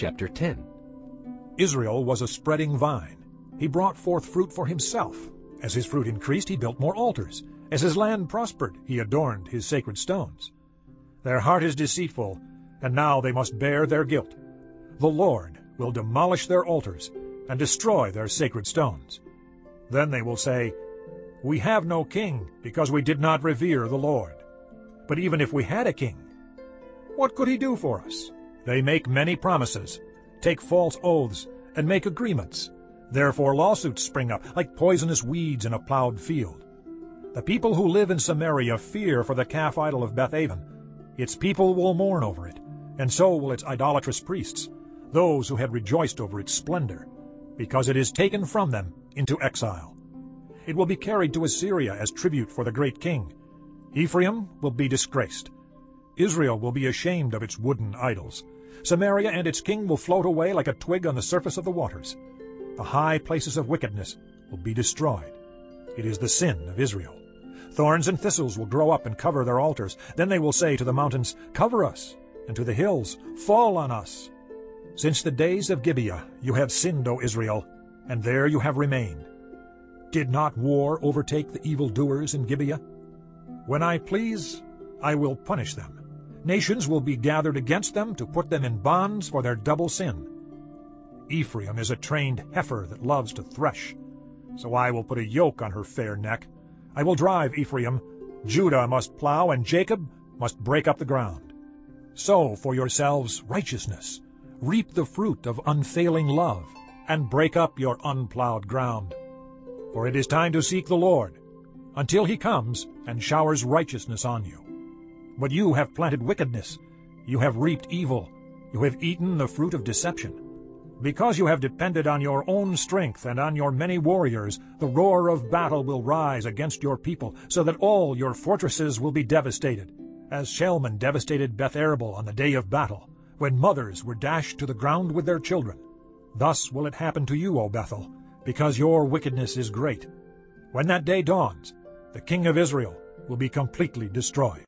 Chapter 10 Israel was a spreading vine. He brought forth fruit for himself. As his fruit increased, he built more altars. As his land prospered, he adorned his sacred stones. Their heart is deceitful, and now they must bear their guilt. The Lord will demolish their altars and destroy their sacred stones. Then they will say, We have no king, because we did not revere the Lord. But even if we had a king, what could he do for us? They make many promises, take false oaths, and make agreements. Therefore lawsuits spring up, like poisonous weeds in a plowed field. The people who live in Samaria fear for the calf idol of Beth Aven. Its people will mourn over it, and so will its idolatrous priests, those who had rejoiced over its splendor, because it is taken from them into exile. It will be carried to Assyria as tribute for the great king. Ephraim will be disgraced. Israel will be ashamed of its wooden idols. Samaria and its king will float away like a twig on the surface of the waters. The high places of wickedness will be destroyed. It is the sin of Israel. Thorns and thistles will grow up and cover their altars. Then they will say to the mountains, Cover us, and to the hills, Fall on us. Since the days of Gibeah you have sinned, O Israel, and there you have remained. Did not war overtake the evildoers in Gibeah? When I please, I will punish them. Nations will be gathered against them to put them in bonds for their double sin. Ephraim is a trained heifer that loves to thresh. So I will put a yoke on her fair neck. I will drive Ephraim. Judah must plow, and Jacob must break up the ground. Sow for yourselves righteousness. Reap the fruit of unfailing love, and break up your unplowed ground. For it is time to seek the Lord, until he comes and showers righteousness on you. But you have planted wickedness. You have reaped evil. You have eaten the fruit of deception. Because you have depended on your own strength and on your many warriors, the roar of battle will rise against your people, so that all your fortresses will be devastated, as Shalman devastated Beth on the day of battle, when mothers were dashed to the ground with their children. Thus will it happen to you, O Bethel, because your wickedness is great. When that day dawns, the king of Israel will be completely destroyed.